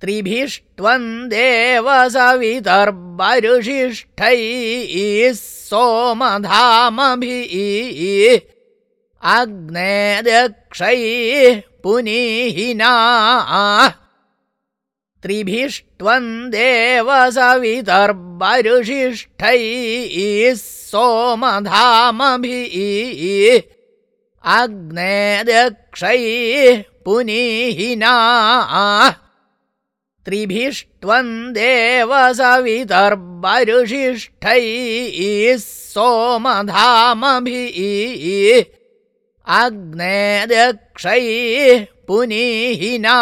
त्रिभिष्ट्वम् देव सवितर्बरुषिष्ठैः सोमधामभिः अग्ने दक्षैः पुनीहिना त्रिभिष्ट्वम् देव सवितर्बरुषिष्ठैः सोमधामभिः अग्ने दक्षैः पुनीहिना त्रिभिष्टम् देवसवितर्बरुशिष्ठै सोमधामभिः अग्ने दक्षैः पुनीहिना